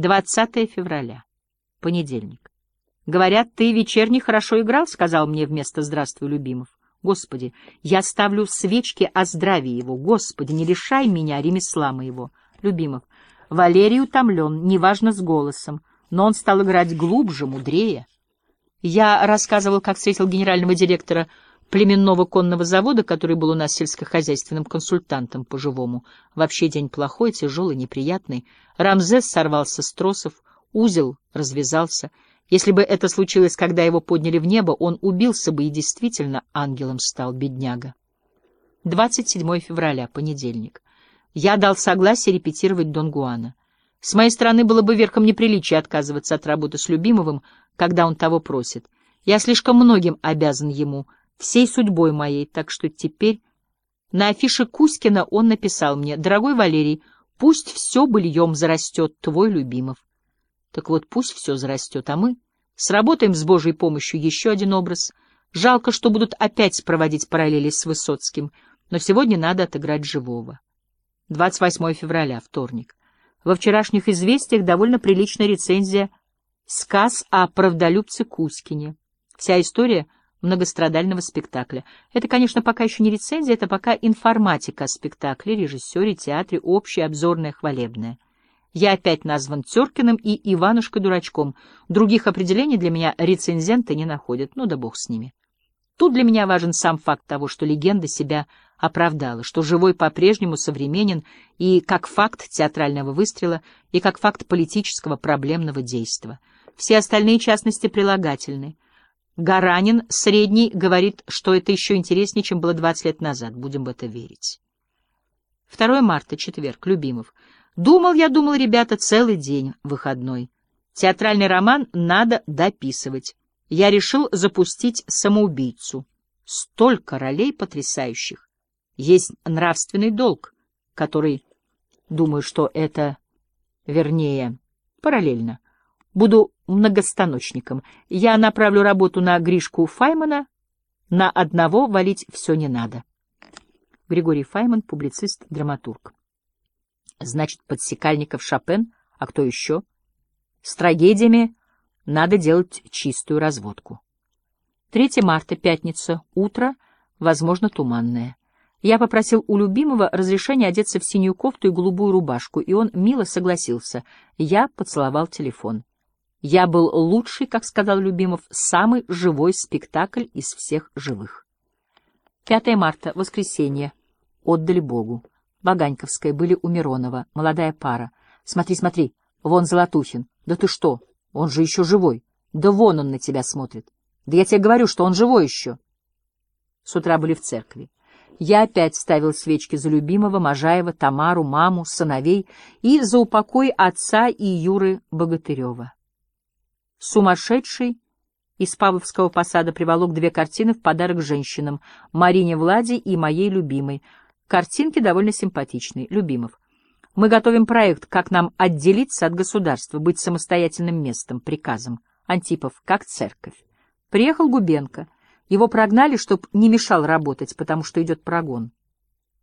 20 февраля. Понедельник. Говорят, ты вечерний хорошо играл, сказал мне вместо «Здравствуй, Любимов». Господи, я ставлю свечки о здравии его. Господи, не лишай меня ремесла моего. Любимов. Валерий утомлен, неважно с голосом, но он стал играть глубже, мудрее. Я рассказывал, как встретил генерального директора племенного конного завода, который был у нас сельскохозяйственным консультантом по-живому. Вообще день плохой, тяжелый, неприятный. Рамзес сорвался с тросов, узел развязался. Если бы это случилось, когда его подняли в небо, он убился бы и действительно ангелом стал, бедняга. 27 февраля, понедельник. Я дал согласие репетировать Дон Гуана. С моей стороны было бы верхом неприличия отказываться от работы с любимовым, когда он того просит. Я слишком многим обязан ему, всей судьбой моей, так что теперь... На афише Кузькина он написал мне, «Дорогой Валерий, пусть все быльем зарастет, твой любимов». Так вот, пусть все зарастет, а мы сработаем с Божьей помощью еще один образ. Жалко, что будут опять проводить параллели с Высоцким, но сегодня надо отыграть живого. 28 февраля, вторник. Во вчерашних известиях довольно приличная рецензия «Сказ о правдолюбце Кузькине». Вся история многострадального спектакля. Это, конечно, пока еще не рецензия, это пока информатика о спектакле, режиссере, театре, общая, обзорная, хвалебная. Я опять назван Теркиным и Иванушкой-дурачком. Других определений для меня рецензенты не находят. Ну да бог с ними. Тут для меня важен сам факт того, что легенда себя оправдала, что живой по-прежнему современен и как факт театрального выстрела, и как факт политического проблемного действия. Все остальные частности прилагательны. Гаранин, средний, говорит, что это еще интереснее, чем было 20 лет назад. Будем в это верить. 2 марта, четверг, Любимов. Думал я, думал, ребята, целый день выходной. Театральный роман надо дописывать. Я решил запустить самоубийцу. Столько ролей потрясающих. Есть нравственный долг, который, думаю, что это, вернее, параллельно. Буду многостаночником. Я направлю работу на Гришку Файмана. На одного валить все не надо. Григорий Файман, публицист, драматург. Значит, подсекальников Шопен, а кто еще? С трагедиями надо делать чистую разводку. 3 марта, пятница, утро, возможно, туманное. Я попросил у любимого разрешения одеться в синюю кофту и голубую рубашку, и он мило согласился. Я поцеловал телефон. Я был лучший, как сказал Любимов, самый живой спектакль из всех живых. 5 марта, воскресенье. Отдали Богу. Баганьковская, были у Миронова, молодая пара. Смотри, смотри, вон Золотухин. Да ты что, он же еще живой. Да вон он на тебя смотрит. Да я тебе говорю, что он живой еще. С утра были в церкви. Я опять ставил свечки за любимого, Можаева, Тамару, маму, сыновей и за упокой отца и Юры Богатырева. Сумасшедший из Павловского посада приволок две картины в подарок женщинам, Марине Владе и моей любимой. Картинки довольно симпатичные, Любимов. Мы готовим проект, как нам отделиться от государства, быть самостоятельным местом, приказом. Антипов, как церковь. Приехал Губенко — его прогнали, чтоб не мешал работать, потому что идет прогон.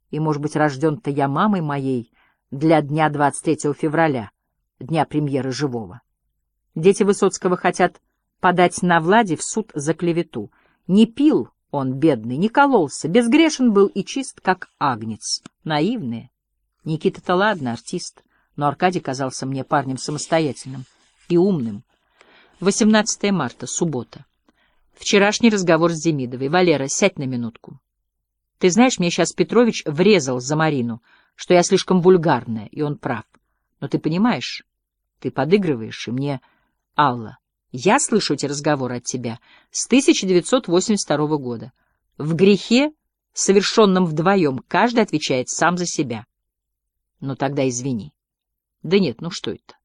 И, может быть, рожден-то я мамой моей для дня 23 февраля, дня премьеры «Живого». Дети Высоцкого хотят подать на Влади в суд за клевету. Не пил он, бедный, не кололся, безгрешен был и чист, как агнец. Наивные. Никита-то ладно, артист, но Аркадий казался мне парнем самостоятельным и умным. 18 марта, суббота. Вчерашний разговор с Демидовой. Валера, сядь на минутку. Ты знаешь, мне сейчас Петрович врезал за Марину, что я слишком вульгарная, и он прав. Но ты понимаешь, ты подыгрываешь, и мне... Алла, я слышу эти разговоры от тебя с 1982 года. В грехе, совершенном вдвоем, каждый отвечает сам за себя. Ну тогда извини. Да нет, ну что это?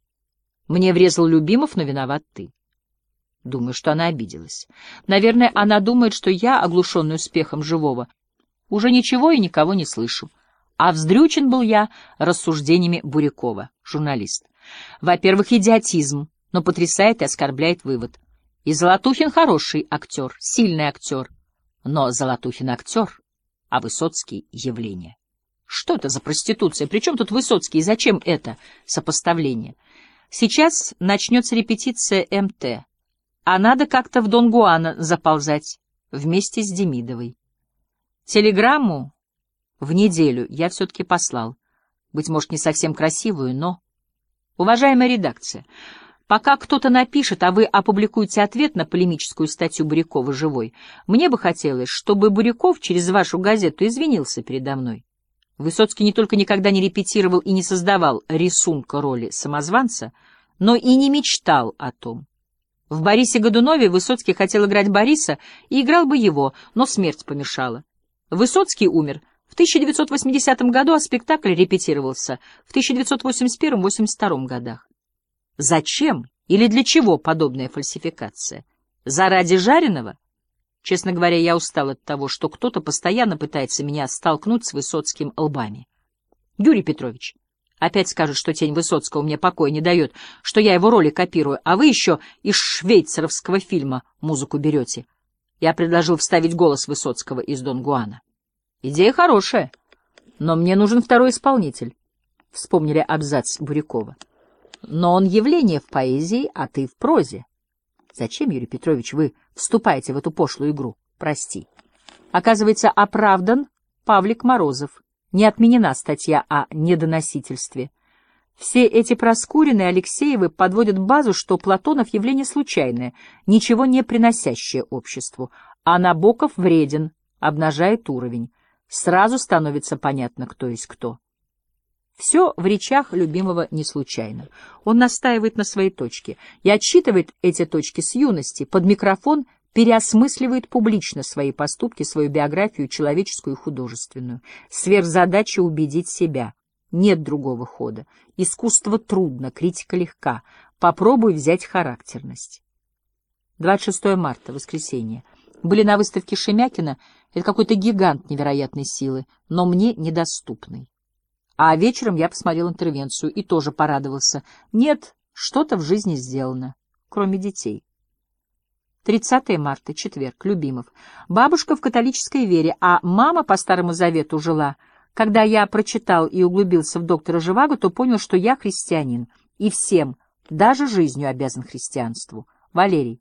Мне врезал Любимов, но виноват ты. Думаю, что она обиделась. Наверное, она думает, что я, оглушенный успехом живого, уже ничего и никого не слышу. А вздрючен был я рассуждениями Бурякова, журналист. Во-первых, идиотизм, но потрясает и оскорбляет вывод. И Золотухин хороший актер, сильный актер. Но Золотухин актер, а Высоцкий — явление. Что это за проституция? Причем тут Высоцкий и зачем это сопоставление? Сейчас начнется репетиция МТ, а надо как-то в Дон Гуана заползать вместе с Демидовой. Телеграмму в неделю я все-таки послал. Быть может, не совсем красивую, но... Уважаемая редакция, пока кто-то напишет, а вы опубликуете ответ на полемическую статью Бурякова «Живой», мне бы хотелось, чтобы Буряков через вашу газету извинился передо мной. Высоцкий не только никогда не репетировал и не создавал рисунка роли самозванца, но и не мечтал о том. В «Борисе Годунове» Высоцкий хотел играть Бориса и играл бы его, но смерть помешала. Высоцкий умер в 1980 году, а спектакль репетировался в 1981-82 годах. Зачем или для чего подобная фальсификация? Заради жареного? Честно говоря, я устал от того, что кто-то постоянно пытается меня столкнуть с Высоцким лбами. Юрий Петрович, опять скажет, что тень Высоцкого мне покоя не дает, что я его роли копирую, а вы еще из швейцаровского фильма музыку берете. Я предложил вставить голос Высоцкого из Дон Гуана. Идея хорошая, но мне нужен второй исполнитель. Вспомнили абзац Бурякова. Но он явление в поэзии, а ты в прозе. Зачем, Юрий Петрович, вы вступаете в эту пошлую игру? Прости. Оказывается, оправдан Павлик Морозов. Не отменена статья о недоносительстве. Все эти Проскурины и Алексеевы подводят базу, что Платонов явление случайное, ничего не приносящее обществу, а Набоков вреден, обнажает уровень. Сразу становится понятно, кто есть кто. Все в речах любимого не случайно. Он настаивает на своей точке и отчитывает эти точки с юности. Под микрофон переосмысливает публично свои поступки, свою биографию, человеческую и художественную. Сверхзадача убедить себя. Нет другого хода. Искусство трудно, критика легка. Попробуй взять характерность. 26 марта, воскресенье. Были на выставке Шемякина. Это какой-то гигант невероятной силы, но мне недоступный. А вечером я посмотрел интервенцию и тоже порадовался. Нет, что-то в жизни сделано, кроме детей. 30 марта, четверг, Любимов. Бабушка в католической вере, а мама по Старому Завету жила. Когда я прочитал и углубился в доктора Живаго, то понял, что я христианин. И всем, даже жизнью обязан христианству. Валерий,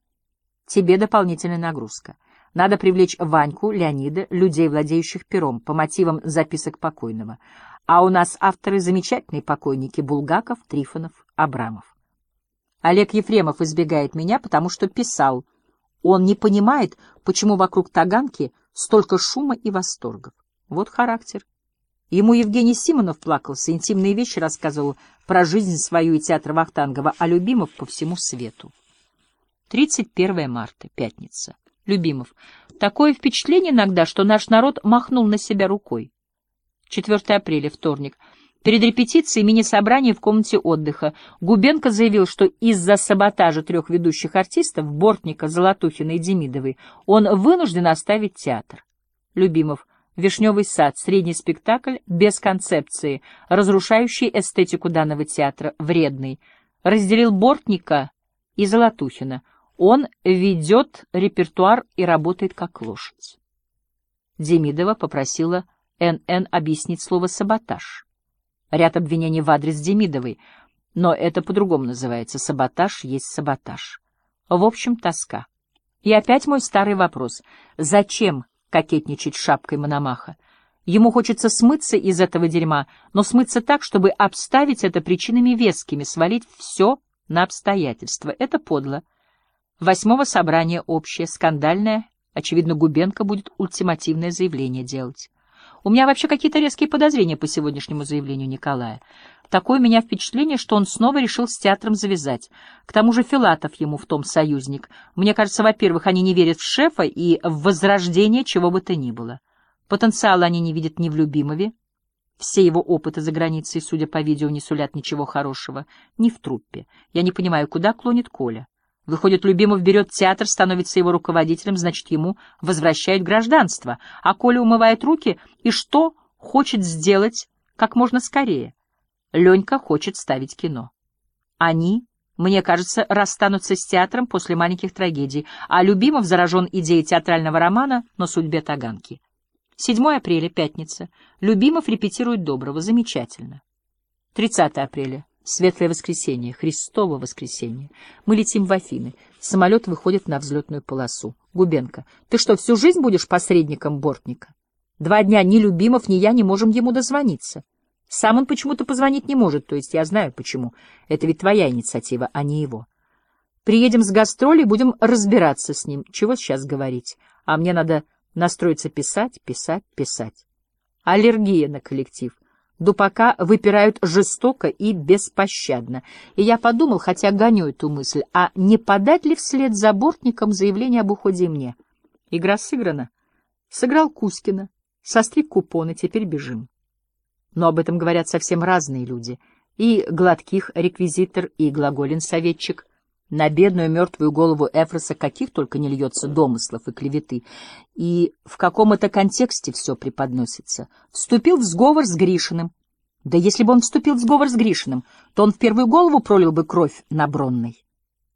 тебе дополнительная нагрузка. Надо привлечь Ваньку, Леонида, людей, владеющих пером, по мотивам записок покойного. А у нас авторы замечательные покойники Булгаков, Трифонов, Абрамов. Олег Ефремов избегает меня, потому что писал. Он не понимает, почему вокруг Таганки столько шума и восторгов. Вот характер. Ему Евгений Симонов плакался, интимные вещи рассказывал про жизнь свою и театр Вахтангова, а Любимов по всему свету. 31 марта, пятница. Любимов. Такое впечатление иногда, что наш народ махнул на себя рукой. 4 апреля, вторник. Перед репетицией мини-собрания в комнате отдыха Губенко заявил, что из-за саботажа трех ведущих артистов, Бортника, Золотухина и Демидовой, он вынужден оставить театр. Любимов. «Вишневый сад», средний спектакль, без концепции, разрушающий эстетику данного театра, вредный. Разделил Бортника и Золотухина. Он ведет репертуар и работает как лошадь. Демидова попросила НН объяснить слово «саботаж». Ряд обвинений в адрес Демидовой, но это по-другому называется. Саботаж есть саботаж. В общем, тоска. И опять мой старый вопрос. Зачем кокетничать шапкой Мономаха? Ему хочется смыться из этого дерьма, но смыться так, чтобы обставить это причинами вескими, свалить все на обстоятельства. Это подло. Восьмого собрания общее, скандальное. Очевидно, Губенко будет ультимативное заявление делать. У меня вообще какие-то резкие подозрения по сегодняшнему заявлению Николая. Такое у меня впечатление, что он снова решил с театром завязать. К тому же Филатов ему в том союзник. Мне кажется, во-первых, они не верят в шефа и в возрождение чего бы то ни было. Потенциала они не видят ни в Любимове. Все его опыты за границей, судя по видео, не сулят ничего хорошего. Ни в труппе. Я не понимаю, куда клонит Коля. Выходит, Любимов берет театр, становится его руководителем, значит, ему возвращают гражданство, а Коля умывает руки и что хочет сделать как можно скорее? Ленька хочет ставить кино. Они, мне кажется, расстанутся с театром после маленьких трагедий, а Любимов заражен идеей театрального романа на судьбе Таганки. 7 апреля, пятница. Любимов репетирует Доброго. Замечательно. 30 апреля. Светлое воскресенье, Христово воскресенье. Мы летим в Афины. Самолет выходит на взлетную полосу. Губенко, ты что, всю жизнь будешь посредником бортника? Два дня ни Любимов, ни я не можем ему дозвониться. Сам он почему-то позвонить не может, то есть я знаю почему. Это ведь твоя инициатива, а не его. Приедем с гастролей, будем разбираться с ним. Чего сейчас говорить? А мне надо настроиться писать, писать, писать. Аллергия на коллектив. Дупака выпирают жестоко и беспощадно. И я подумал, хотя гоню эту мысль, а не подать ли вслед за бортником заявление об уходе мне? Игра сыграна. Сыграл Кузькина, состриг купоны, теперь бежим. Но об этом говорят совсем разные люди. И Гладких реквизитор, и Глаголин советчик. На бедную мертвую голову Эфроса каких только не льется домыслов и клеветы. И в каком это контексте все преподносится. Вступил в сговор с Гришиным. Да если бы он вступил в сговор с Гришиным, то он в первую голову пролил бы кровь на Бронной.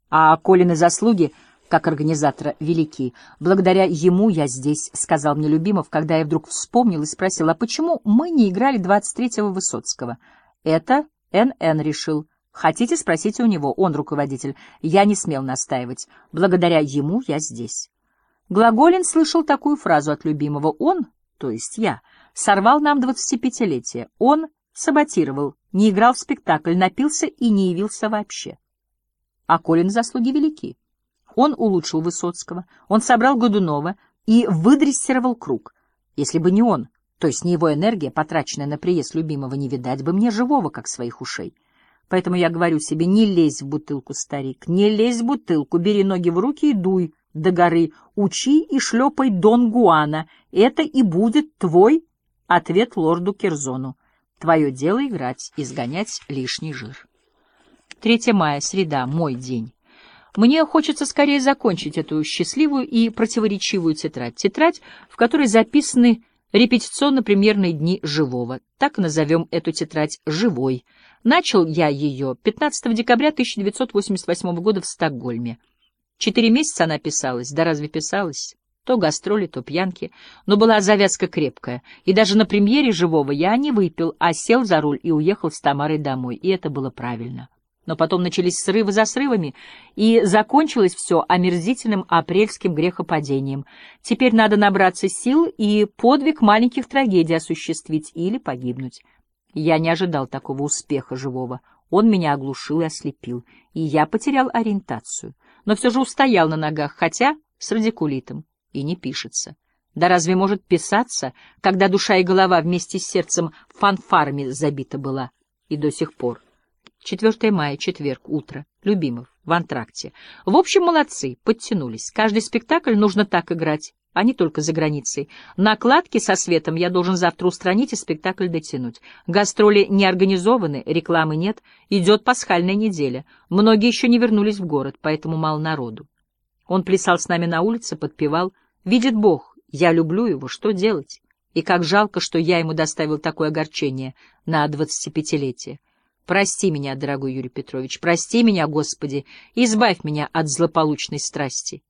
А Колины заслуги, как организатора, велики. Благодаря ему я здесь, — сказал мне Любимов, когда я вдруг вспомнил и спросил, а почему мы не играли 23-го Высоцкого? Это НН решил. Хотите, спросите у него, он руководитель. Я не смел настаивать. Благодаря ему я здесь. Глаголин слышал такую фразу от Любимого. Он, то есть я, сорвал нам двадцатипятилетие. Он саботировал, не играл в спектакль, напился и не явился вообще. А Колин заслуги велики. Он улучшил Высоцкого, он собрал Годунова и выдрессировал круг. Если бы не он, то есть не его энергия, потраченная на приезд любимого, не видать бы мне живого, как своих ушей. Поэтому я говорю себе, не лезь в бутылку, старик, не лезь в бутылку, бери ноги в руки и дуй до горы, учи и шлепай Дон Гуана. Это и будет твой ответ лорду Керзону. Твое дело играть, изгонять лишний жир. 3 мая, среда, мой день. Мне хочется скорее закончить эту счастливую и противоречивую тетрадь. Тетрадь, в которой записаны репетиционно-премьерные дни живого. Так назовем эту тетрадь «Живой». Начал я ее 15 декабря 1988 года в Стокгольме. Четыре месяца она писалась, да разве писалась? То гастроли, то пьянки. Но была завязка крепкая. И даже на премьере «Живого» я не выпил, а сел за руль и уехал с Тамарой домой. И это было правильно. Но потом начались срывы за срывами, и закончилось все омерзительным апрельским грехопадением. Теперь надо набраться сил и подвиг маленьких трагедий осуществить или погибнуть. Я не ожидал такого успеха живого. Он меня оглушил и ослепил, и я потерял ориентацию. Но все же устоял на ногах, хотя с радикулитом и не пишется. Да разве может писаться, когда душа и голова вместе с сердцем фанфарами забита была? И до сих пор. 4 мая, четверг, утро. Любимов, в антракте. В общем, молодцы, подтянулись. Каждый спектакль нужно так играть, а не только за границей. Накладки со светом я должен завтра устранить и спектакль дотянуть. Гастроли не организованы, рекламы нет, идет пасхальная неделя. Многие еще не вернулись в город, поэтому мало народу. Он плясал с нами на улице, подпевал — Видит Бог, я люблю его, что делать? И как жалко, что я ему доставил такое огорчение на двадцатипятилетие. Прости меня, дорогой Юрий Петрович, прости меня, Господи, избавь меня от злополучной страсти.